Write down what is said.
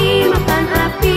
dimakan api.